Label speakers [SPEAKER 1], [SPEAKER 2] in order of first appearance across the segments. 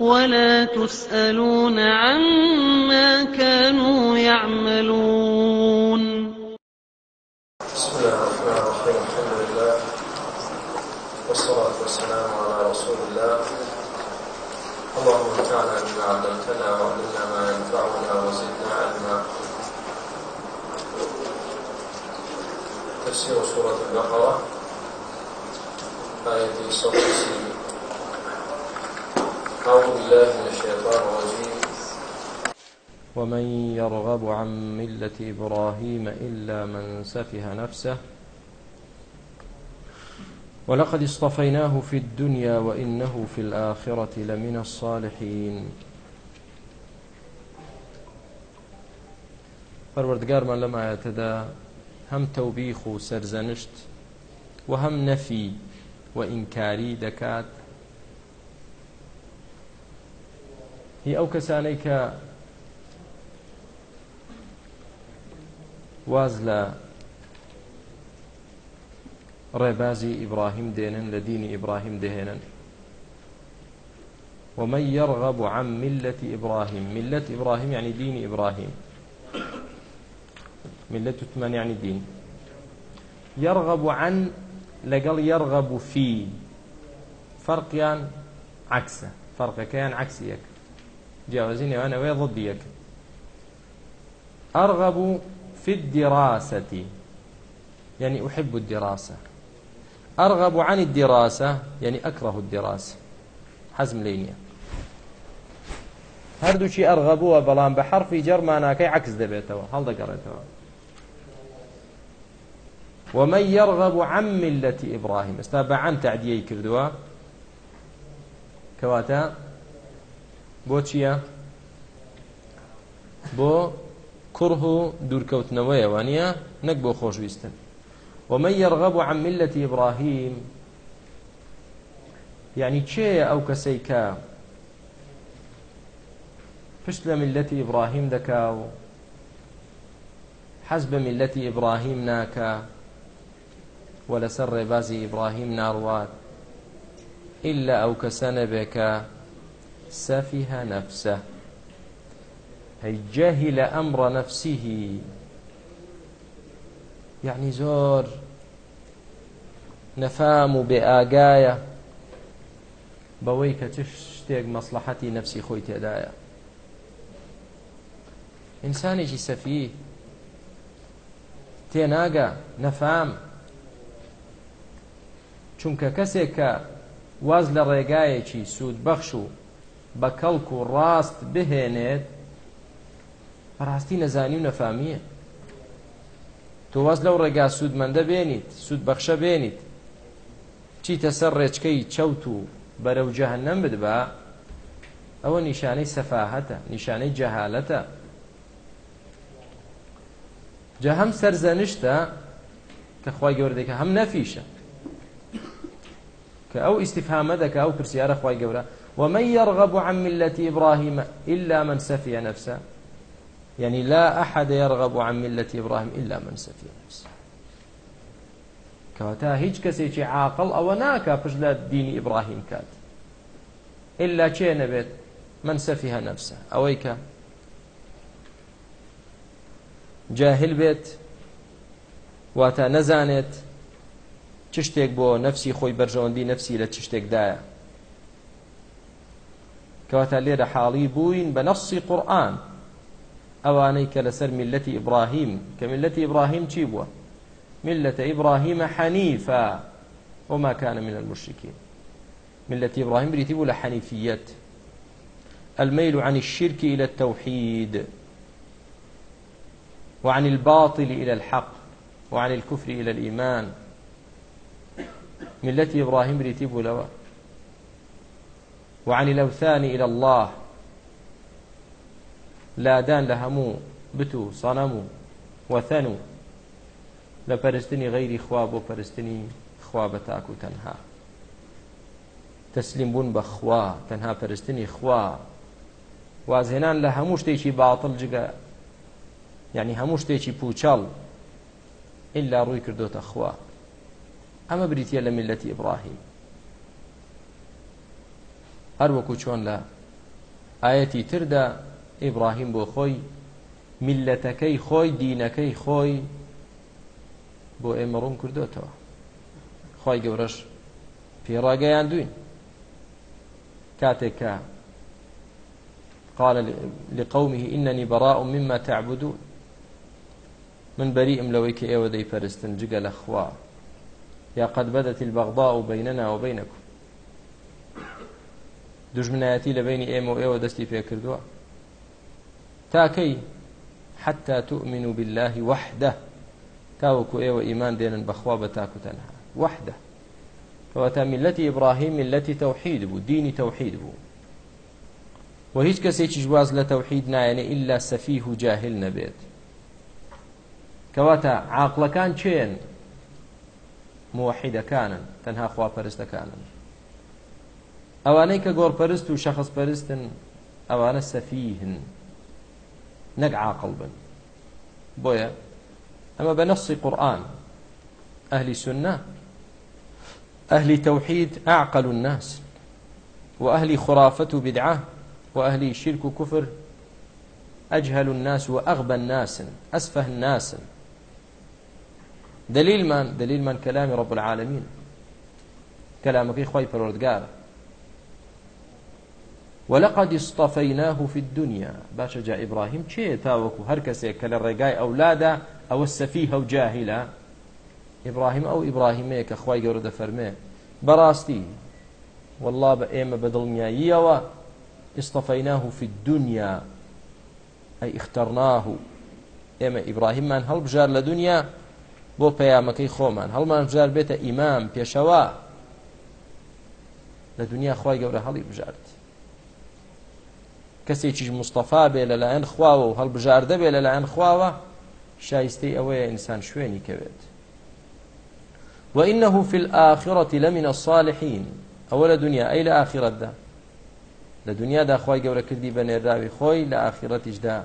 [SPEAKER 1] ولا تسألون عما كانوا يعملون بسم الله الرحمن الرحيم الحمد لله
[SPEAKER 2] والصلاة والسلام على رسول الله اللهم انفعنا بما علمتنا وعلمنا ما ينفعنا وزدنا علما تفسير سورة البقرة آية 160 أعوذ بالله من الشيطان الرجيم ومن يرغب عن ملة إبراهيم إلا من سفه نفسه ولقد اصطفيناه في الدنيا وإنه في الآخرة لمن الصالحين پەروەردگارمان لەم ئاەتەدا هەم تەوبیخ و سەرزەنشت و هەم نەفی و ئینکاری دەکات هی ئەو کەسانەی کە واز لە ڕێبازی ئیبراهیم دێنن لە دینی ئیبراهیم دەهێنن ومن يرغب عن ملة إبراهيم ملة إبراهيم يعني دين إبراهيم ملة تمان يعني دين يرغب عن لقل يرغب في فرق يعني عكسه فرق كان عكسيك جیاوازی نێوانەوەی ضد یەک أرغب في الدراسة يعني أحب الدراسة أرغب عن الدراسة يعني أكره الدراسة حزم لينيا هەردووچی ئەرغەبووە بەڵام بە حرفی جەرماناکەی عکس دەبێتەوە هەڵدەگەڕێتەوە ومە يرغب عن ملة إبراهيم ئێستا بە عن تعدیەی کردووە کەواتە بۆ چییە بۆ کوڕه و دوورکەوتنەوەیە وانە نەک بۆ خۆشویستن ومە یرغب عن ملة ئیبراهیم یعنی چێە ئەو کەسەی کە پشت لە ملەتی ئیبراهیم دەکا و حەز بە ملەتی ئیبراهیم ناکە و لەسەر ڕێبازی ئیبراهیم ناڕوات ئللا ئەو کەسە نەبێ کە سفه نفسه أي جهل أمر نفسه يعني زور نفام بآقاية بەوەی کە چ شتێک مەسلحەتی نفسی خۆی تێدایە ئینسانێکی سەفی تێناگە نەفام چونکە کەسێک کە واز لە ڕێگایەکی سوودبەخش و بە کەڵک و ڕاست بهێنێت بەڕاستی نەزانی و نەفامیە تۆ واز لەو ڕێگا سوودمەندە بێنیت سوود بەخشە بێنیت چیتە سەر ڕێچکەی چەوت و بەرەو جەهنەم بدبە ئەوە نیشانەی سەفاهەتە نیشانەی جەهالەتە جە هەم سەرزەنشتە کە خی گەوردێکە هەم نەفیشە کە ئەو ئیسیفامە دەکە ئەو پرسیارە خی گەورە ومن يرغب عن ملة إبراهيم إلا من سفي نفسه يعني لا أحد يرغب عن ملة إبراهيم إلا من سفي نفسه کەواتا هیچ کەسێکی عاقل ئەوە ناکە پش لە دینی ئیبراهیم کات إلا چێ نەبێت من سەفیها نەفسە ئەوەی کە جاهل بێت واتە نەزانێت چ شتێک بۆ نەفسی خۆی بەرژەوەندی نەفسی لە چ شتێکدایە کەواتە لێرە حاڵی بووین بە نەفسی قورآن ئەوانەی کە لەسەر میلەتی ئیبراهیم کە میلەتی ئیبراهیم چی بووە ملة إبراهيم حنيفا وما كان من المشركين ملة إبراهيم بريتيبو لحنيفية الميل عن الشرك إلى التوحيد وعن الباطل إلى الحق وعن الكفر إلى الإيمان ملة إبراهيم بريتيبو لوا وعن لەوثان إلى الله لادان لە هەموو بت و سەنەم و وەتەن و لە پەرستنی غەیری خوا بۆ پەرستنی خوا بە تاک و تەنها تەسلیم بوون بە خوا تەنها پەرستنی خوا وازهێنان لە هەموو شتێکی باڵتل جگە یعنی هەموو شتێکی پوچەڵ إلا ڕووی کردوتە خوا ئەمە بریتە لە میلەتی ئیبراهیم هەر وەکو چۆن لە ئاەتی تردا ئیبراهیم بۆ خۆی میلەتەکەی خۆی دینەکەی خۆی بۆ ئێمە ڕوون کردوتەوە خی گەورەش پێڕاگەیان دوین کاتێک کە قال لقومه إنني براء مما تعبدون من بريء لويك إيوة دي فرستن جقل أخوا يا قد بدت البغضاء بيننا وبينكم دژمنایەتی لە بینی ئێمە و ئێوە دەستی پێکردووە تاکەی حتا تؤمن و بالله وحده تاوەکو ئێوە ئیمان دێنن بەخوا بە تاکوتەنها وحده کەواتە میلەتی ئیبراهیم میلەتی تەوحید بوو دینی تەوحید بوو و هیچ کەسێکی جواز لە تەوحید نایەنێ ئللا سەفیه و جاهل نەبێت کەواتە عاقلەکان چێن موحیدەکانن تەنها خواپەرستەکانن ئەوانەی کە گۆڕپەرست و شەخص پەرستن ئەوانە سەفیهن نەک عاقل بن بۆیە ئەمە بە نەسی قورآن ئەهلی سنە ئەهلی تەوحید ئاعقل الناس وأهل خرافة وبدعة وأهل شرك وكفر أجهل الناس وأغبى الناس أسفه الناس دليل من دليل من كلام رب العالمين كلامك إخوي بروردقار ولقد اصطفيناه في الدنيا باشا جاء إبراهيم چه تاوكو هر کسی کل رقای أولادا أو السفيه أو جاهلا إبراهيم أو إبراهيمي كخواي جورد فرمي براستي والله بأيما بدل مياييوا اصطفيناه في الدنيا أي اخترناه ئێمە ئیبراهیممان هەڵبژار لە دنیا بۆ پەیامەکەی خۆمان هەڵمان بژار بێتە ئیمام پێشەوە لە دنیا خی گەورە هەڵی بژارد کەسێکیش مستەفا بێ لەلایەن خواوە و هەڵبژاردە بێ لەلایەن خواوە شایستەی ئەوەیە ئینسان شوێنی کەوێت وإنه في الآخرة لمن الصالحين أول دنيا أي لا آخرة دا لدنيا دا خواي قولة كردي بني الراوي خوي لا آخرة دا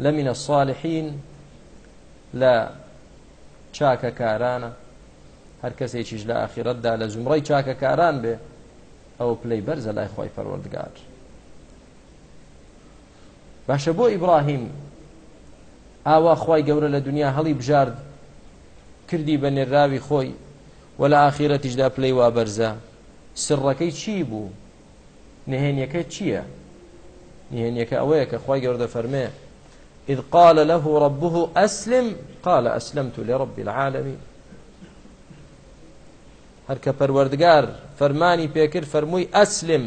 [SPEAKER 2] لمن الصالحين لا چاکە کارانە هەر کەسێکیش لە ئاخیرەتدا لە زمڕی چاکە کاران بێ ئەو پلەی بەرزە لای خۆی پەروەردگار باشە بۆ ئیبراهیم ئاوا خی گەورە لە دنیا هەڵی بژارد کردی بە نێراوی خۆی و لە ئاخیرەتیشدا پلەی وا بەرزە سڕەکەی چی بوو نهێنیەکە چییە نهێنیەکە ئەوەیە کە خی گەوردە فەرمێ إذ قال له ربه أسلم قال أسلمت لرب العالمين هەر کە پەروەردگار فەرمانی پێکرد فەرمووی ئەسلم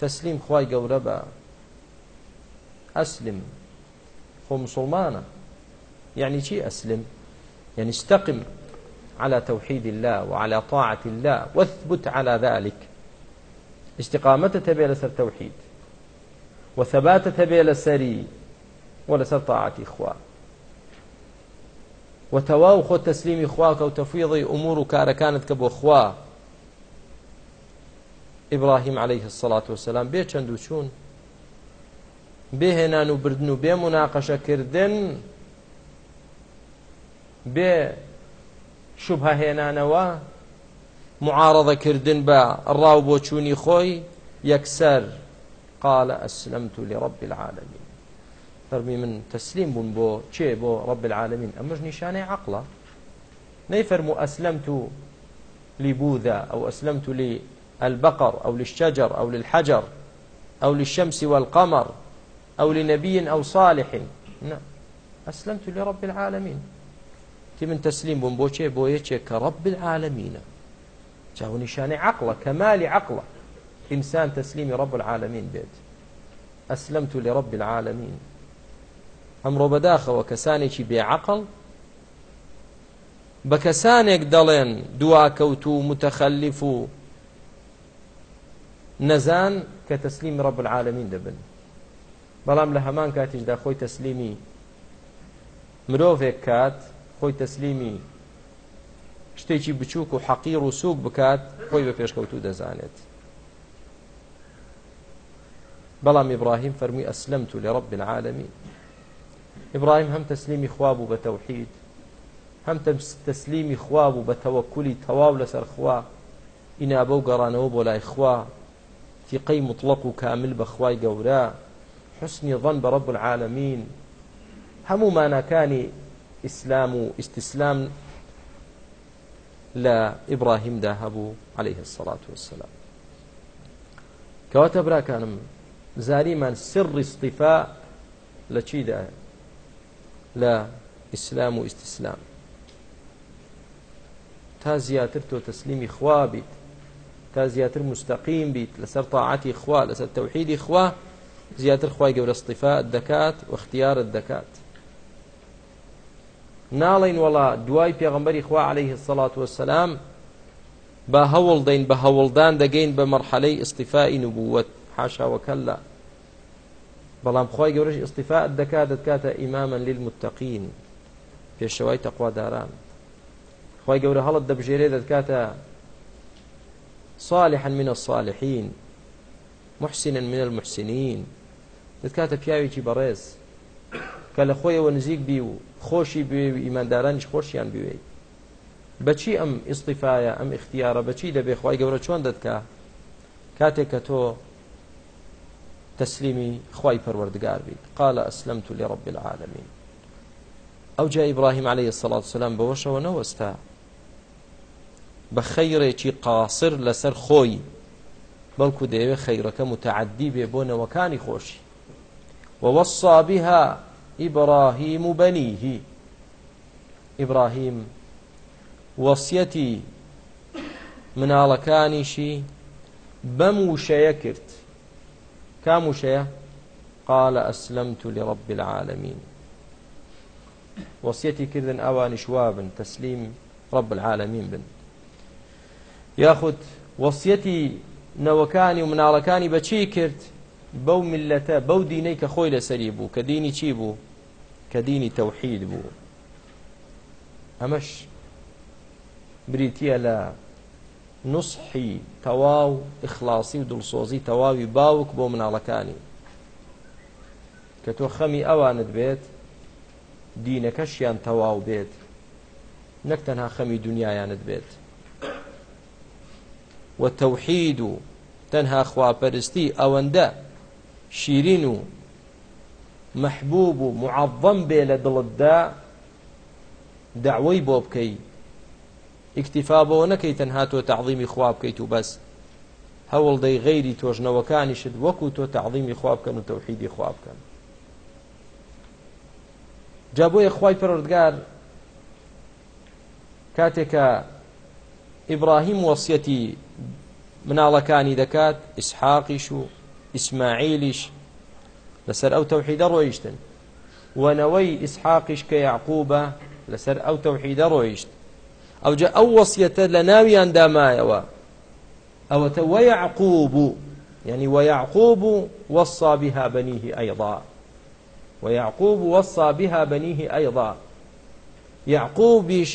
[SPEAKER 2] تەسلیم خی گەورە بە ئەسلم خۆ مسلمانە يعني شي أسلم يعني استقم على توحيد الله وعلى طاعة الله واثبت على ذلك استقامة تبي لسر توحيد وثبات تبي لسري ولسر طاعة إخوة وتواو خو تسليم إخواك وتفويض أمور كار كانت كبو إخوة إبراهيم عليه الصلاة والسلام بيت شندوشون بێهێنان و بردن و بێ مناقەشەکردن بێ شوبههێنانەوە معارەدەکردن بە ڕاو بۆ چوونی خۆی یەکسەر قال ئەسلمت لرب العالمین فەرمی من تەسلیم بوون بۆ چێ بۆ ڕب العالمین ئەمەش نیشانەی عقلە نەیفەرمو ئەسلمت لبوذا أو أسلمت للبقر أو للشجر أو للحجر أو للشمس والقمر أو لنبي أو صالح نا. أسلمت لرب العالمين تي من تسليم بۆم بۆچێ بۆ یەکێک کە ڕب العالمینە چاو نیشانەی عقلە کەمالی عقلە ئینسان تەسلیمی ڕب العالمین بێت ئەسلمت لرب العالمین ئەمڕۆ بەداخەوە کەسانێکی بێعقل بە کەسانێک دەڵێن دواکەوت و متەخەلیف و نەزان کە تەسلیم ڕب العالمین دەبن بەڵام لە هەمان کاتیشدا خۆی تەسلیمی مرۆڤێک کات خۆی تەسلیمی شتێکی بچووک و حەقیر و سووک بکات خۆی بە پێشکەوتوو دەزانێت بەڵام ئیبراهیم فەرمووی ئەسلمت و لە ڕب العالمی ئیبراهیم هەم تەسلیمی خواب و بە تەوحید هەم تەسلیمی خواب و بە تەوەکولی تەواو لەسەر خوا ئینابە و گەڕانەوە بۆ لای خوا تیقەی مطلق و کامل بەخوای گەورە حسنی ظن بە ڕب العالمین هەموو ماناکانی ئیسلام و ئیسیسلام لە ئیبراهیمدا هەبوو عليه الصلاة والسلام کەواتە براکانم زاریمان سری استیفا لە چیدا لە ئیسلام و ئیسیسلام تا زیاتر تۆ تەسلیمی خوا بیت تا زیاتر مستەقیم بیت لەسەر تاعاتی خوا لەسەر تەوحیدی خوا زیاتر خی گەورە استیفاات دەکات وەختیارت دەکات ناڵین وڵا دوای پێغمبەری خوا عليه سەڵات وسلام بە هەوڵ دەین بە هەوڵدان دەگەین بە مەرحەلەی استیفائی نبووەت حاشاوەکەلا بەڵام خی گەورەش استیفاات دەکات دەکاتە ئیمامە للمتەقین پێشەوەی تەخواداران خی گەورە هەڵت دەبژێرێ دەکاتە صالحا من الصالحين محسنا من المحسنين دەتکاتە پیاوێکی بەڕێز کە لە خۆیەوە نزیک بی و خۆشی بێ و ئیماندارانیش خۆشیان بوێ بەچی ئەم ئیسطیفاایە ئەم اختیارە بەچی دەبێ خی گەورە چۆن دەتکە کاتێک کە تۆ تسلیمی خی پەروەردگار بیت قالە ئەسلمت لێڕب العالمین ئەو جا ئیبراهیم عليه سلاات سلام بەوەشەوە نەوەستا بە خەیرێکی قاسر لەسەر خۆی بەڵکو دەیەوێت خەیرەکە متعدی بێ بۆ نەوەکانی خۆشی ووصى بها إبراهيم بنيه إبراهيم وصيتي مناڵەکانیشی بەم وشەیە کرد کام وشەیە قال ئەسلمت لرب العالمین وەسیەتی کردن ئەوانیش وابن تەسلیم رب العالمین بن یاخود وەسیەتی نەوەکانی و مناڵەکانی بەچی کرد بەو ملەتە بەو دینەی کە خۆی لەسەری بوو کە دینی چی بوو کە دینی تەوحید بوو ئەمەش بریتە لە نوسحی تەواو ئخلاصی و دڵسۆزی تەواوی باوک بۆ مناڵەکانی کە تۆ خەمی ئەوانت بێت دینەکەشیان تەواو بێت نەک تەنها خەمی دنیایانت بێت وە تەوحید و تەنها خواپەرستی ئەوەندە شیرین و محبوب و معظم بێ لە دڵتدا دعوەی بۆ بکەی ئیکتیفا بەوە نەکەی تەنها تۆ تەعظیمی خوا بکەیت و بەس هەوڵدەی غەیری تۆژنەوەکانیشت وەکو تۆ تەعظیمی خوا بکەن و تەوحیدی خوا بکەن جا بۆیە خوای پەروەردگار کاتێکە ئیبراهیم وەسیەتی مناڵەکانی دەکات ئیسحاقیش و ئیسماعیلیش لەسەر ئەو تەوحیدە ڕۆیشتن وەنەوەی ئیسحاقیش کە یعقوبە لەسەر ئەو تەوحیدە ڕۆیشت ئەوجا ئەو وەسیەتە لە ناویان دامایەوە ئەوەتە وەیعقوب يعني ويعقوب وصى بها بنيه أيضا ويعقوب وصى بها بنيه أيضا يعقوبش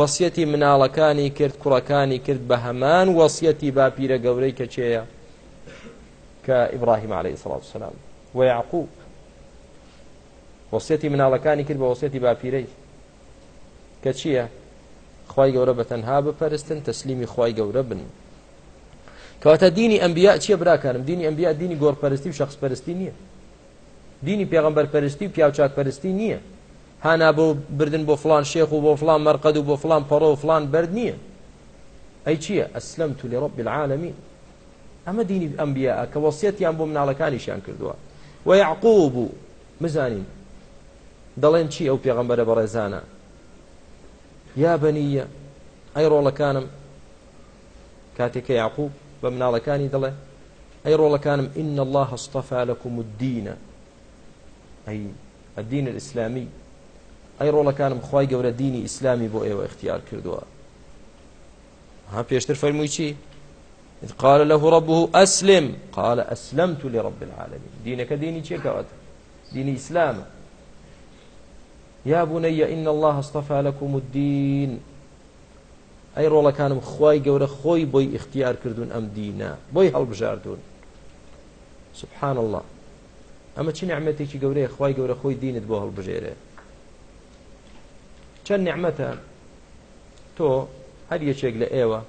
[SPEAKER 2] وصيتي مناڵەکانی کرد کوڕەکانی کرد بە هەمان وەسیەتی باپیرە گەورەی کە چێە كإبراهيم عليه الصلاة والسلام ويعقوب وصيتي من الله كان كرب وصيتي بابيري كتشيا خواي جورا بتنها بفرستن تسليمي خواي جورا بن كواتا ديني أنبياء تشيا برا كانم ديني أنبياء ديني جور فرستي وشخص فرستي نية ديني بيغمبر فرستي وبياوشاك فرستي نية هانا بو بردن بو فلان شيخ وبو فلان مرقد وبو فلان برو وفلان برد نية أي تشيا أسلمت لرب العالمين ئەمە دینی ئەمبیا کە وەسیەتیان بۆ مناڵەکانیشیان کردووە و یعقوب بوو مزانین دەڵێن چی ئەو پێغەمبەرە بەڕێزانە یا بەنیە ئەی ڕۆڵەکانم کاتێککە یعقوب بە مناڵەکانی دەڵێ ئەی ڕۆڵەکانم ئین الله هەستەفا لەکوم الدینە ئەی ئەدین ئیسلامی ئەی ڕۆڵەکانم خی گەورە دینی ئیسلامی بۆ ئێوە اختیار کردووە ها پێشتر فەرمووی چی إذ قال له ربه أسلم قال أسلمت لرب العالمين دينك ديني تشيكوات ديني إسلام يا بني إن الله اصطفى لكم الدين ئەی ڕۆڵەکانم خی گەورە خۆی بۆی اختیار کردوون ئەم دینە بۆی هەڵبژاردوون سبحان الله ئەمە چی نعممەتێکی گەورەیە خی گەورە خۆی دینت بۆ هەڵبژێرێ چەند نعممەتە تۆ هەر یەکێک لە ئێوە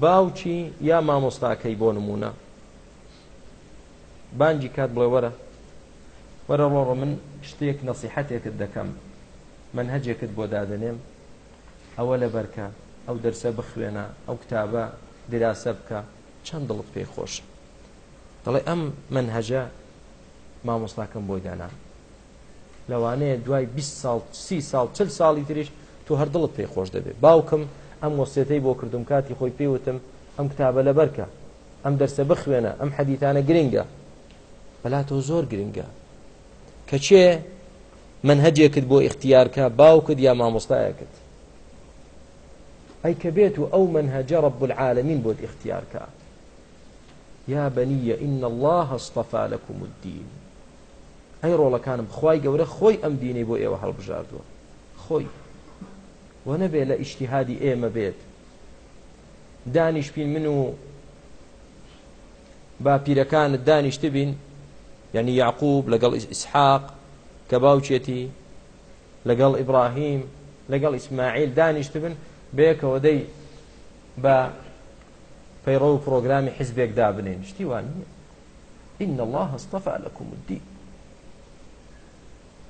[SPEAKER 2] باوچی یا مامۆستاکەی بۆ نمونە بانجی کات بڵێ وەرە وەرە ڕۆڕە من شتێک نەسیحەتێکت دەکەم من هەجێکت بۆ دادنێم ئەوە لە بەرکە ئەو دەرسە بخوێنە ئەو کتابە دراسە بکە چەند دڵت پێی خۆش دەڵێ ئەم من هەجە مامۆستاکەم بۆی دانا لەوانەیە دوای 20 ساڵ سی ساڵ چل ساڵی تریش تو هەردڵت پێی خۆش دەبێت باوکم ئەم وەسێتەی بۆ کردم کاتی خۆی پێوتم ئەم کتابە لە بەرکە ئەم دەرسە بخوێنە ئەم حەدیتانە گرنگە بەلاتەوە زۆر گرنگە کەچێ من هەجێکت بۆ اختیارکە باوکت یا مامۆستایەکت ئەی کە بێت و ئەو من هەجە رب العالمین بۆت اختیارکە یا بنیە ئین الله اصطفى لكم الدین ئەی ڕۆڵەکانم خی گەورە خۆی ئەم دینەی بۆ ئێوە هەڵبژاردووە خۆی وە نەبێ لە ئیشتیهادی ئێمە بێت دانیشپین من و باپیرەکانت دانیشت بین یعنی یعقوب لەگەڵ ئیسحاق کە باوچێتی لەگەڵ ئیبراهیم لەگەڵ ئیسماعیل دانیشت بن بێکەوە دەی بە پەیڕە و پرۆگرامی حزبێکدا بنێن شتیوان نیە ئین الله هەستەفا لەکومدی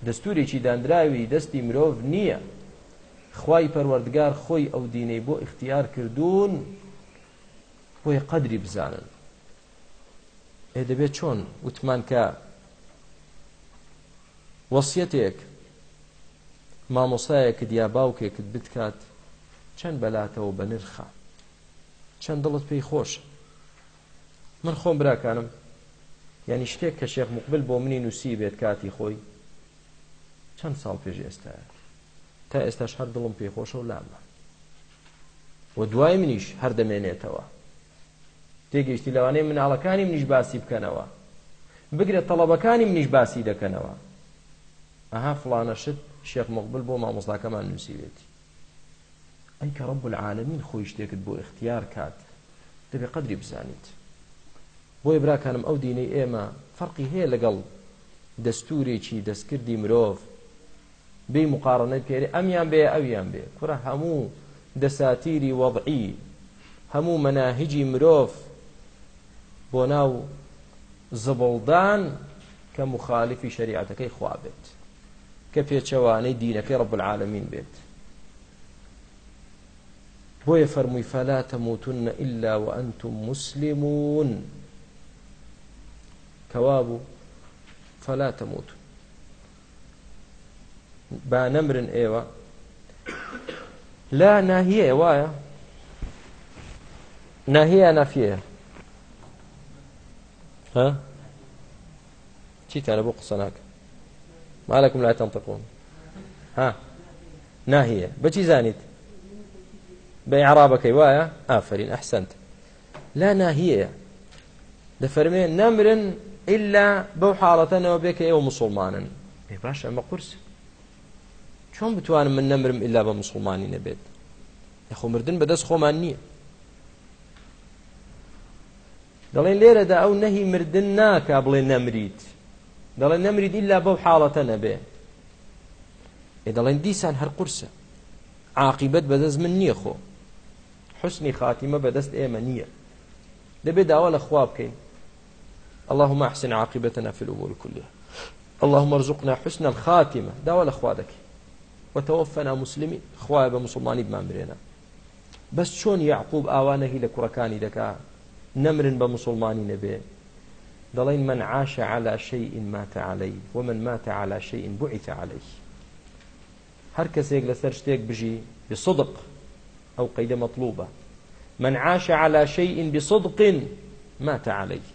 [SPEAKER 2] دەستورێکی دانراوی دەستی مرۆڤ نییە خوای پەروەردگار خۆی ئەو دینەی بۆ اختیار کردوون بۆی قەدری بزانن ئێ دەبێت چۆن وتمان کە وەسیەتێک مامۆسایەکت یا باوکێکت بتکات چەند بەلاتەوە بە نرخە چەند دڵت پێی خۆش من خۆم براکانم یعنی شتێک کە شێخ مقبل بۆ منی نووسی بێت کاتی خۆی چەند ساڵ پێش ئێستاە تا ئێستاش هەر دڵم پێخۆشە و لامە و دوای منیش هەر دەمێنێتەوە تێگەیشتی لەوانەیە مناڵەکانی منیش باسی بکەنەوە بگرێت تەڵەبەکانی منیش باسی دەکەنەوە ئەها فلانە شت شێخ مقبل بۆ مامۆستاکەمان نووسیوێتی ئەی کە ڕب العالمین خۆی شتێکت بۆ اختیار کات دەبێ قدری بزانیت بۆی براکانم ئەو دینەی ئێمە فەرقی هەیە لەگەڵ دەستورێکی دەستکردی مرۆڤ بێ مقارنەی پێری ئەمیان بێ ئەویان بێ کوڕە هەموو دەساتیری وەضعی هەموو مەناهجی مرۆڤ بۆ ناو زبڵدان کە مخالفی شریعەتەکەی خوا بێت کە پێچەوانەی دینەکەی ڕب العالمین بێت بۆیە فەرمووی فەلا تەموتونە ئللا و ئەنتم مسلمون کەوا بوو فەلا تەموتون با نەمرن ئێوە لا ناهیە وایە ناهەیە نافیەیە ها چیتانە بۆ قسە ناکە مالەکم لا تنطقون ها ناهیە بەچی زانیت بە عرابەکەی وایە ئافرین ئەحسنت لا ناهیەیە دەفەرمێ نەمرن ئللا بەو حاڵەتەنەوە بێکە ئێوە مسلمانن باش ئەمە قرس چۆن بتوانم من نەمرم ئللا بە مسلمانی نەبێت یخۆ مردن بەدەست خۆمان نییە دەڵێن لێرەدا ئەو نەهی مردن ناکا بڵێ نەمریت دەڵێن نەمرید ئللا بەو حاڵەتە نەبێ ێ دەڵێن دیسان هەر قورسە عاقیبەت بەدەست من نییە خۆ حسنی خاتیمە بەدەست ئێمە نییە دەبێت داوا لە خوا بکەین اللهم احسن عاقبتنا في الأمور كلها اللهم ارزقنا حسن الخاتمة داوا لە خوا دەکەین وتەوەفەنا مسلمی خوای بە مسلمانی بمان برێنە بەس چۆن یعقوب ئاوانەهی لە کوڕەکانی دەکا نەمرن بە مسلمانی نەبێ دەڵین من عاش على شيء مات عليه ومن مات على شيء بعث عليه هەر کەسێک لەسەر شتێک بژی بصدق ئەو قەیدە مطلوبة من عاش على شيء بصدق مات عليه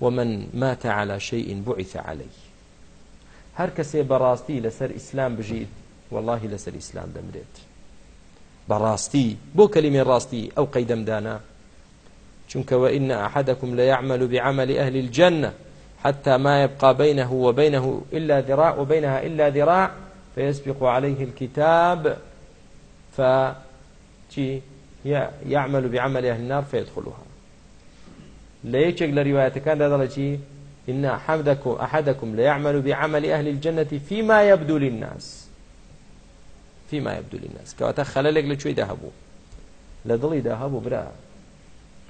[SPEAKER 2] ومن مات على شيء بعث عليه هەر کەسێ بەڕاستی لەسەر ئیسلام بژیت واللهی لەسەر ئیسلام دەمرێت بەڕاستی بۆ کەلیمێ ڕاستی ئەو قەیدەمدانا چونکەوە ئین أحدكم ليعمل بعمل أهل الجنة حتى ما يبقى بينه وبينه إلا ذراع وبينها إلا ذراع فيسبق عليه الكتاب ف يعمل بعمل أهل النار فيدخلها لە یەکێک لە ریواەتەکاندا دەڵەچی إن أحدكم, أحدكم ليعمل بعمل أهل الجنة فيما يبدو للناس فيما يبدو للناس كواتا خللك لشوي دهبو لدلي دهبو برا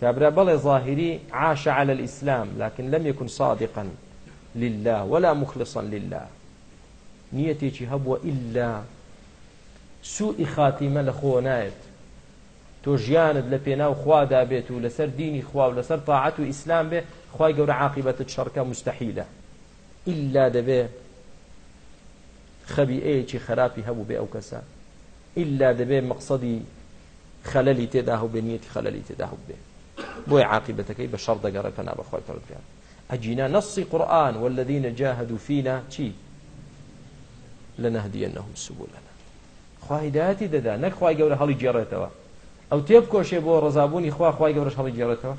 [SPEAKER 2] كابرا بل ظاهري عاش على الإسلام لكن لم يكن صادقا لله ولا مخلصا لله نيتي هبو إلا سوء خاتمة لخونات تۆ ژیانت لە پێناو خوادا بێت و لەسەر دینی خوا و لەسەر تاعەت و ئیسلام بێ خی گەورە عاقبەتت شەڕکە مستحیلە ئللا دەبێ خەبیئەیەکی خراپی هەبوو بێ ئەو کەسە ئللا دەبێ مەقصدی خەلەلی تێدا هەو بێنیەتی خەلەلی تێدا هەو بێ بۆی عاقبەتەکەی بە شەڕ دەگەڕێ پەنا بەخوای پەرگیان ئەجینا نەسی قورآن والذینە جاهدوا فینا چی لەنەهدیەنەهم سبولنا خواهداەتی دەدا نەخوای گەورە هەڵی جێڕێتەوە ئەو تێب کۆشێ بۆ ڕزابوونی خوا خخوای گەورەش هەڵی جێڕێتەوە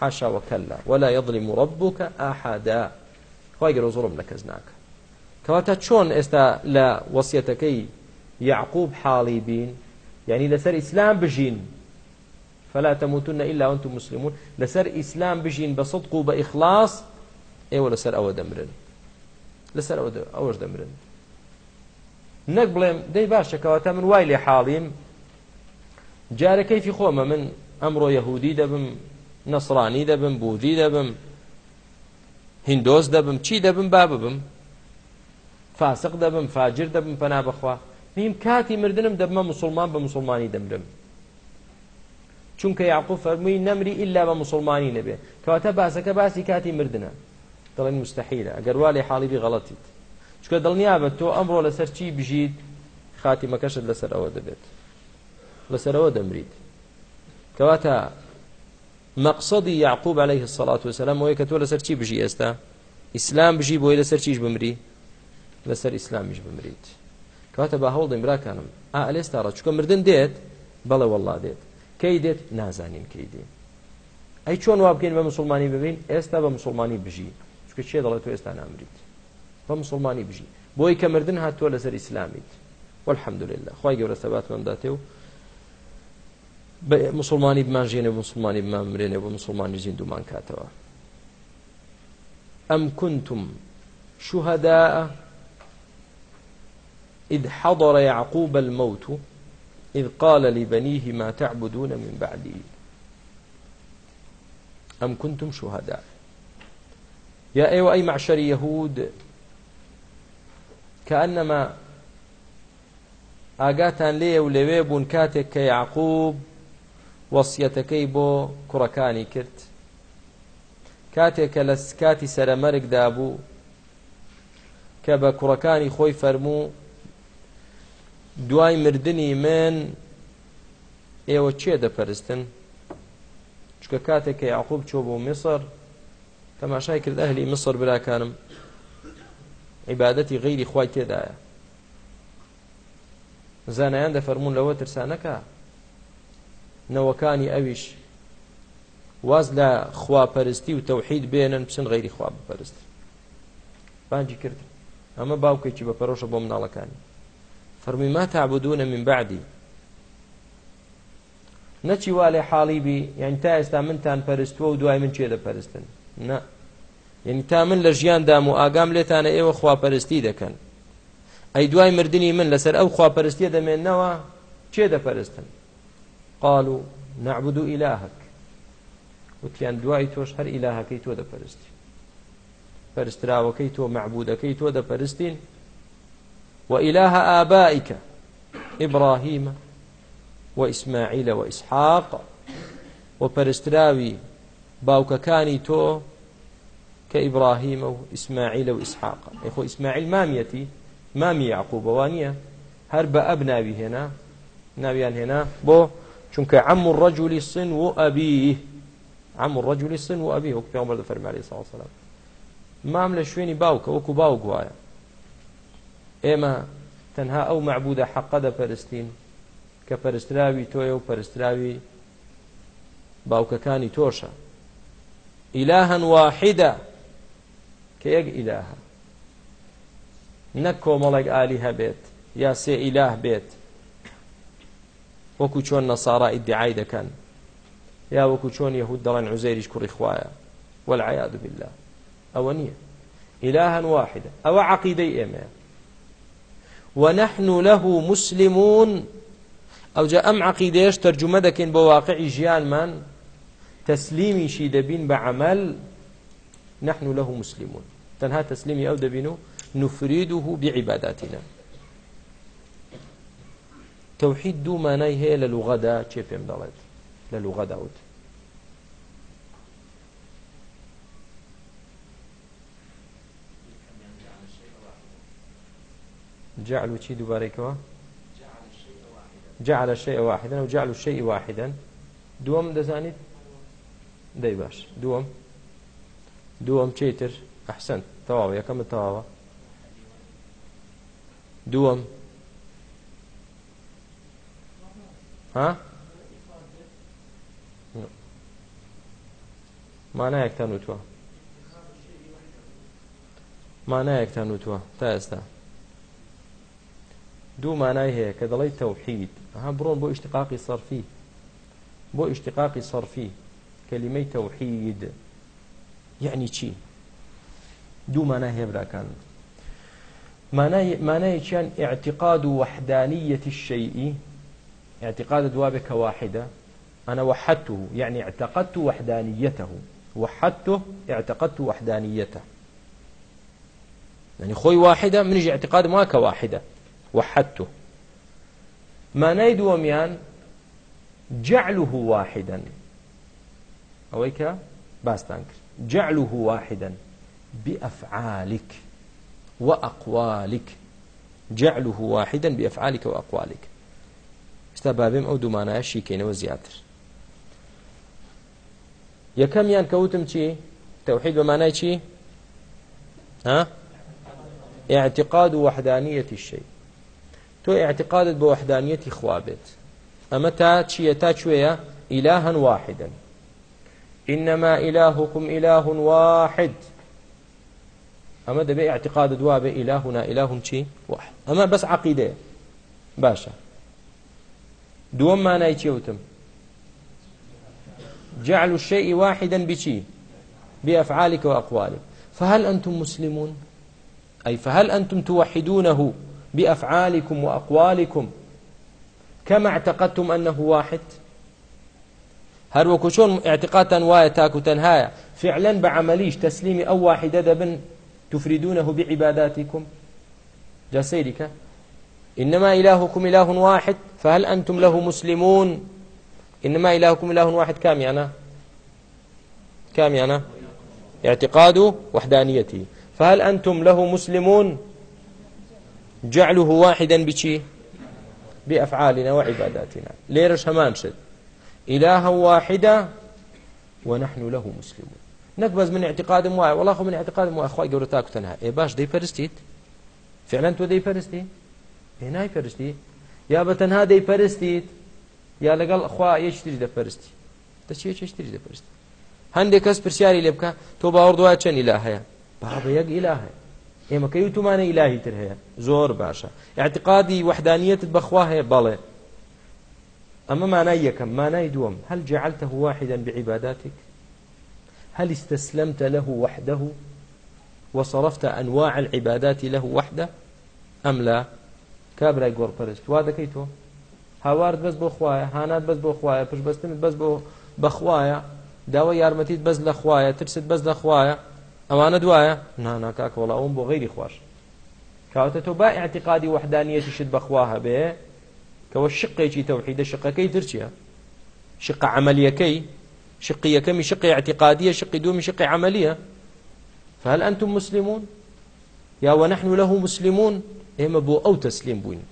[SPEAKER 2] حاشاوەکەلا ولا يظلم ربك أحدا خخوای گەورە زۆڵم لە کەس ناکە کەواتە چۆن ئێستا لە وەسیەتەکەی یعقوب حاڵی بین یعنی لەسەر ئیسلام بژین فلا تموتن إلا وأنتم مسلمون لسر إسلام بجين بصدق وبإخلاص إيوه لسر أو دمرن لسر أو أوش دمرن نقبلم دي باشا كواتا من وايلي حاليم جاري كيف خوما من أمر يهودي دبم نصراني دبم بوذي دبم هندوس دبم چی دبم باببم فاسق دەبم فاجر دەبم پەنا بەخوا نیم کاتی مردنم دەبمە مسلمان بە مسلمانی دەمرم چونکە یعقوب فەرمووی نەمری ئللا بە مسلمانی نەبێ کەواتە باسەکە باسی کاتی مردنە دڵێن مستحیلە ئەگەر وا لێ حاڵیبی غەڵەتیت چکە دڵنیا بە تۆ ئەمڕۆ لەسەر چی بژیت خاتی مەکەشت لەسەر ئەوە دەبێت لەسەرەوە دەمریت کەواتە مەقصدی یعقوب عليه الصلاة والسلام وەیە کە تۆ لەسەر چی بژی ئێستا ئیسلام بژی بۆی لەسەر چیش بمری لەسەر ئیسلامیش بمریت کەواتە با هەوڵدەین براکانم ئا ئەلێستا ڕچکە مردن دێت بەڵێ وەڵا دێت کەی دێت نازانین کەی دێت ئەی چۆن وا بکەین بە مسلمانی ببین ئێستا بە مسلمانی بژی چکە چێ دەڵێت تۆ ئێستا نامریت بە مسلمانی بژی بۆی کە مردن هاتووە لەسەر ئیسلامیت والحمدلله خی گەورە سەبات مەمداتێ و بە مسلمانی بمانژێنێ مسلمانی بمامرێنێ بۆ مسلمانی زیندومان کاتەوە ئەم كنتم شهداء إذ حضر يعقوب الموت إذ قال لبنيه ما تعبدون من بعدي أم كنتم شهداء يا أيها أي معشر يهود كأنما ئاگاتان لێ و لەوێ بوون کاتێک کە یعقوب وەسیەتەکەی بۆ کوڕەکانی کرد کاتێک کە لە کاتی سەرەمەرگدا بوو کە بە کوڕەکانی خۆی فەرموو دوای مردنی من ئێوە چێ دەپەرستن چکە کاتێک کە یعقوب چۆ بۆ میسر تەماشای کرد ئەهلی مصر براکانم عیبادەتی غیری خوای تێدایە زانایان دەفەرمونون لەوە ترسانەکە نەوەکانی ئەویش واز لە خواپەرستی و تەوحید بێنن بچن غیری خوا بپەرست بانجی کرد ئەمە باوکێکی بەپەرۆشە بۆ مناڵەکانی فرمي ما تعبدون من بعدي نەچی وا لێ حاڵی بی یعنی تا ئێستا منتان پەرستووە و دوای من چێ دەپەرستن نە یعنی تا من لە ژیاندام و ئاگام لێتانە ئێوە خواپەرستی دەکەن ئەی دوای مردنی من لەسەر ئەو خواپەرستیە دەمێنەوە چێ دەپەرستن قالوا نعبد إلهك وتیان دوای تۆش هەر ئیلاهەکەی تۆ دەپەرستی پەرستراوەکەی تۆ مەعبودەکەی تۆ دەپەرستین وإله آبائك إبراهيم وإسماعيل وإسحاق وبرستراوي باوككاني تو كإبراهيم وإسماعيل وإسحاق إخو إسماعيل ماميتي مامي يعقوب وانية هرب أبناوي هنا ناويان هنا بو چونك عم الرجل صنو أبيه عم الرجل صنو أبيه وكفي عمر فرمي عليه الصلاة والسلام مام لشويني باوك وكو باوك وايا ئێمە تەنها ئەو معبودە حەقە دەپەرستین کە پەرستراوی تۆیە و پەرستراوی باوکەکانی تۆشە ئیلاهن واحیدە کە یەک ئیلاهە نەک کۆمەڵێک ئالی هەبێت یا سێ ئیلاه بێت وەکو چۆن نەسارا ئیدعای دەکەن یا وەکو چۆن یەهود دەڵێن عوزەیریش کوڕی خوایە وەلعیاد بالله ئەوە نییە ئیلاهن واحدە ئەوە عقیدەی ئێمەیە ونحن له مسلمون ئەو جا ئەم عقیدەیەش تەرجمە دەکەین بۆ واقعی ژیانمان تەسلیمیشی دەبین بە عمل نحن له مسلمون تەنها تەسلیمی ئەو دەبین و نفریده بعیباداتینا تەوحید دوو مانای هەیە لە لوغەدا چێ پێم دەڵێت لە لوغەداوت جعل وشي دوباريكوا جعل الشيء واحدا أو جعل الشيء واحدا دوم دزانيت دەی باش دووەم دووەم چیتر ئەحسن تەواو یەکەمە تەواوە دووەم ها مانایەکتان وتوە مانایەکتان وتوە تا ئێستا دوو مانای هەیە کە دەڵی تەوحید ئەها بڕۆن بۆ ئشتقاقی سەرفی بۆ ئشتقاقی سەرفی کەلیمەی تەوحید یعنی چی دوو مانای هەیە براکان مانایەکیان اعتقاد و وحدانیەتی الشيء اعتقاد دوابێ کە واحدە ئەنا وحدته يعني اعتقدت وحدانيته وحدته اعتقدت وحدانيته يعني خوي واحدة منجي اعتقاد ما كواحدة وحدته مانای دووەمیان جعله واحدا ئەوەی کە باستان کرد جعله واحدا بأفعالك وأقوالك جعله واحدا بأفعالك وأقوالك ئستا بابێم ئەو دومانایە شیکەینەوە زیاتر یەکەمیان کەوتم چی تەوحید بە مانای چی؟ ها؟ اعتقاد وحدانية الشيء تۆ اعتقادت بە وحدانیەتی خوا بێت ئەمە تا چییە تا کوێیە إلها واحدا إنما إلهكم إله واحد ئەمە دەبێت اعتقاد دوا بێ ئیلاهنا ئیلاهم چی واحد ئەمە بەس عقیدەیە باشە دووەم مانای چێوتم جعل الشيء واحدا بشي بأفعالك وأقوالك فهل أنتم مسلمون أي فهل أنتم توحدونه بأفعالكم وأقوالكم كما اعتقدتم أنه واحد هل وكشون اعتقادا وايا تاكو تنهايا فعلا بعمليش تسليم أو واحدة دبن تفردونه بعباداتكم جا سيرك إنما إلهكم إله واحد فهل أنتم له مسلمون إنما إلهكم إله واحد كام يعني كام يعني اعتقاد وحدانيته فهل أنتم له مسلمون جعله واحدا بچی بأفعالنا وعباداتنا ليرش همان شد إله واحدة ونحن له مسلمون نكبز من اعتقاد واي والله خو من اعتقاد واي اخوي قورتاك تنها اي باش دي فرستيت فعلا تو دي فرستي اي ناي فرستي يا بتنها دي فرستيت یا لەگەڵ خوا یەشتری دەپەرستی دەچێت چشتری دەپەرستی هەندێک کەس پرسیاری لێ بکە تۆ باوەڕ دوای چەند ئیلا هەیە با بە یەک ئیلا هەیە ئێمەکەی وتومانە ئیلاهی تر هەیە زۆر باشە اعتقادی وحدانیت بەخوا هەیە بەڵێ ئەمە مانای یەکەم مانای دووەم هەل جعلتەه واحدا بعباداتك هل استسلمت له وحده وصرفت أنواع العبادات له وحده أم لا کابرای گۆڕپەرست وا دەکەی تۆ هاوارد بەس بۆ خوایە هانات بەس بۆ خوایە پشبستنت بەس بۆ بەخوایە داوای یارمەتیت بەس لە خوایە ترست بەس لە خوایە ئەمانە دوایە ناناکاکەوەڵ ئەوم بۆ غیری خۆش کاوتە تۆ با اعتقادی وحدانیەتی شت بەخوا هەبێ کەەوە شقێکی تەوحیدە شقەکەی درچیە شق عملیەکەی شقی یەکەمی شقی اعتقادیە شقی دومی شقی عملیە فهل أنتم مسلمون يا ونحن له مسلمون إما بو أو تسليم بوين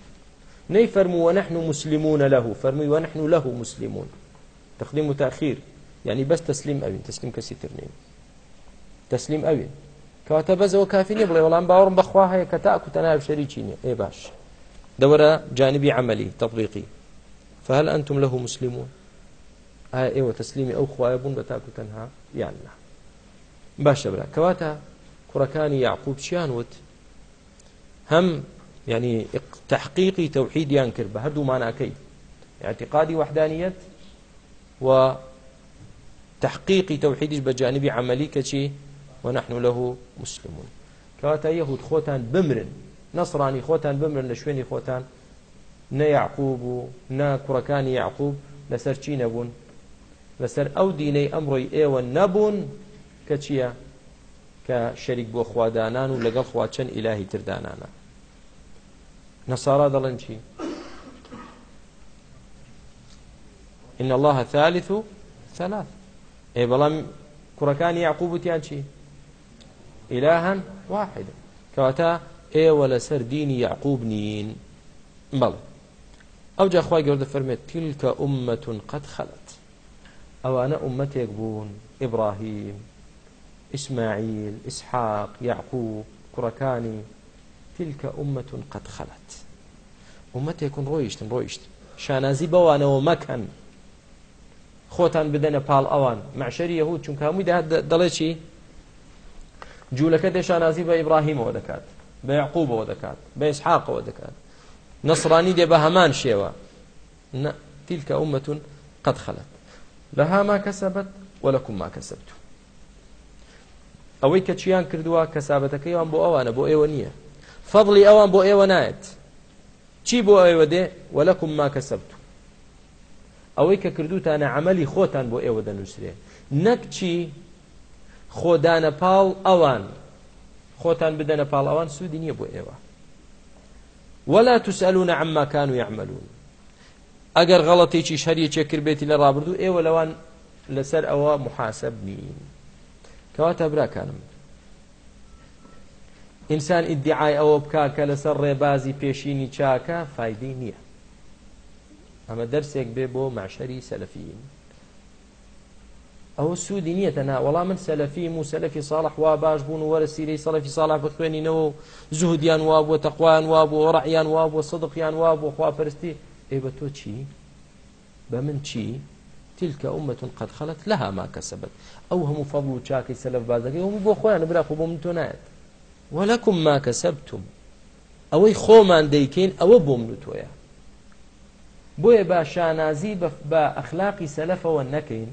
[SPEAKER 2] ني فرموا ونحن مسلمون له فرموا ونحن له مسلمون تقديم وتأخير يعني بس تسليم أبين تسليم كسيتر نيم تەسلیم ئەوێ کەواتە بەزەوە کافی نیە بڵێ وەڵام باوەڕم بەخوا هەیە کە تاکو تەناو شەریکی نیە ئێ باش دەوەرە جانبی عملی تەطبیقی فهل أنتم له مسلمون ئایا ئێوە تەسلیمی ئەو خوایە بوون بە تاکو تەنها یان نا باشە برا کەواتە کوڕەکانی یاعقوب چیان وت هەم ینی تحقیقی تەوحیدیان کرد بە هەردوو ماناکەی اعتقادی وحدانیت و تحقیقی توحیدش بە جانبی عملی کە چی ونحن له مسلمون کەواتە یەهود خۆتان بمرن نەسرانی خۆتان بمرن لە شوێنی خۆتان نە یعقوب و نا کوڕەکانی یعقوب لەسەر چی نەبوون لەسەر ئەو دینەی ئەمڕۆی ئێوە نەبوون کە چییە کە شەریک بۆ خوادانان و لەگەڵ خوا چەند ئیلاهی تردانانە نەسارا دەڵێن چی إن الله ثالث ثلاث ئێ بەڵام کوڕەکانی یعقوب وتیان چی إلها واحدا كواتا ئێوە لەسەر دینی یعقوب نین بەڵێ ئەو جاخوای گەوردە فەرمێت تیلکە ئومەتون قەت خەلت ئەوانە ئومەتێک بوون ئیبراهیم ئیسماعیل ئیسحاق یعقوب کوڕەکانی تیلکە ئومەتون قەت خەلت ئومەتێکون ڕۆیشتن ڕۆیشت شانازی بەوانەوە مەکەن خۆتان بدەنە پاڵ ئەوان معشەری یەهود چونکە هەمووی دەڵێ چی جوولەکە دێشانازی بە ئیبراهیمەوە دەکات بە یعقوبەوە دەکات بە ئیسحاقەوە دەکات نەسرانی دێ بە هەمان شێوە تیلکە ئومەتون قەت خەلت لەها ما کەسەبەت وەلەکوم ما کەسەبت ئەوەی کە چیان کردووە کەسابەتەکەیان بۆ ئەوانە بۆ ئێوە نییە فەضلی ئەوان بۆ ئێوە نایەت چی بۆ ئێوە دێ وەلەکوم ما کەسەبت ئەوەی کە کردوتانە عملی خۆتان بۆ ئێوە دەنووسێ نەک چی خۆدانە پاڵ ئەوان خۆتان بدەنە پاڵ ئەوان سوودی نییە بۆ ئێوە ولا تسألون عما كانوا يعملون ئەگەر غەڵەتێکی شەریەکێ کردبێتی لە ڕابردوو ئێوە لەوان لەسەر ئەوە محاسب نین کەواتە براکانم ئینسان ئیدعای ئەوە بکا کە لەسەر ڕێبازی پێشینی چاکە فیدی نییە ئەمە دەرسێک بێ بۆ معشەری سەلفین ئەوە سوودی نییە تەنا وەڵام من سەلەفی و سەلەفی ساڵح وا باش بوون و وەرە سیرەی سەلەفی ساڵح بخوێنینەوە و زوهدیان وا بووە تەخوایان وا بۆ ڕعیان وا بۆ سەدقیان وا بۆ خواپەرستی ئێ بە تۆ چی بە من چی تلك أمة قد خلت لها ما كسبت أو هم فضل شاكي سلف بازكي هم بو خوان بلا خو بوم تونات ولكم ما كسبتم أو خومان ديكين أو بوم نتويا بوي باشانازي با أخلاقي سلف ونكين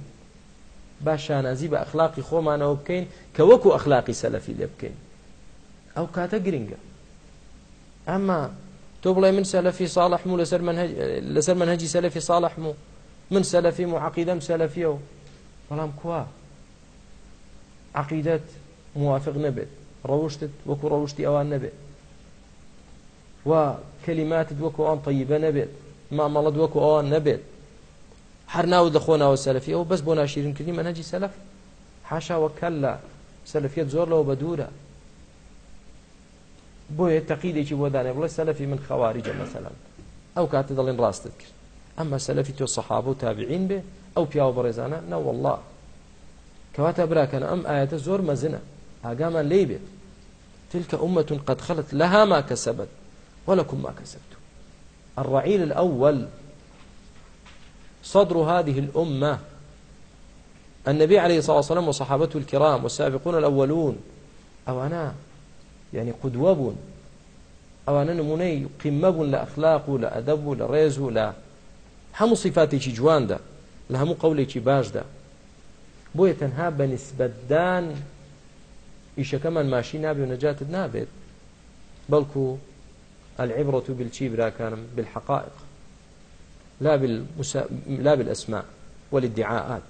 [SPEAKER 2] با شانازی بە ئەخلاقی خۆمانەوە بکەین کە وەکو ئەخلاقی سەلەفی لێ بکەین ئەو کاتە گرنگە ئەمما تۆ بڵێ من سەلەفی ساڵحم و لەسەر من هەجی سەلەفی ساڵحم و من سەلەفیم و عقیدەم سەلەفیە و بەڵام کوا عقیدەت موافق نەبێت ڕەوشتت وەکو ڕەوشتی ئەوان نەبێت و کەلیماتت وەکو ئەوان طیبە نەبێت مامەڵت وەکو ئەوان نەبێت هەر ناو دەخۆناوە سەلفی ئەو بەس بۆ ناشیرنکردی مەەجی سەلف حاشاوە کەل لە سەلفیت زۆر لەوە بە دوورە بۆیە تەقیدێکی بۆ دانێ بڵێ سەلفی من خەواریجە مەسەلەن ئەو کاتە دەڵێن ڕاستت کرد ئەمە سەلفی تۆ سەحاب و تابعین بێ ئەو پیاوە بەڕێزانە نەوەله کەواتە براکەن ئەم ئاەتە زۆر مەزنە ئاگامان لی بێت تلکە ئومەتون قد خەلت لەها ما کەسەبت وەلەکم ما کەسبت الرعیل الأول صدر هذه الأمة النبي عليه الصلاة والسلام وصحابته الكرام والسابقون الأولون أو أنا يعني قدوة بون أو أنا نموني قمة بون لأخلاق لأدب لريز لا هم صفاتي جوان دا لهم قولي باش دا بۆیە تەنها بە نسبەتدان ئیشەکەمان ماشی نابێ و نەجاتت نابێت بەڵکو العبرة بالچی براکانم بالحقائق لا, بالمسا... لا بالأسماء والادعاءات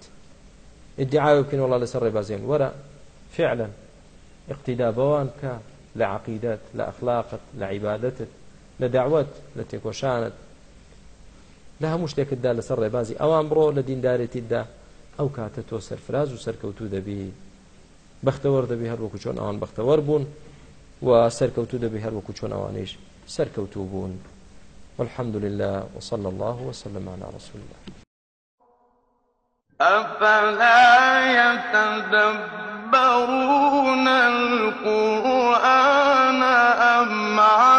[SPEAKER 2] ادعاء يمكن والله لسر بازين ورا فعلا اقتداء بوانك لا عقيدات لا أخلاقت لا عبادتت لا دعوت لا تكوشانت لا هموش تكدا لسر بازي أوان برو لدين دارتي دا ئەو کاتە تۆ سەرفراز و سەرکەوتو دەبی بەختەوە دەبی هەروەکو چۆن ئەوان بەختەوە بوون و سەرکەوتو دەبی هەروەکو چۆن ئەوانەیش سەرکەوتو بوون. والحمد لله وصلى الله وسلم على رسول الله
[SPEAKER 1] أفلا يتدبرون القرآن أم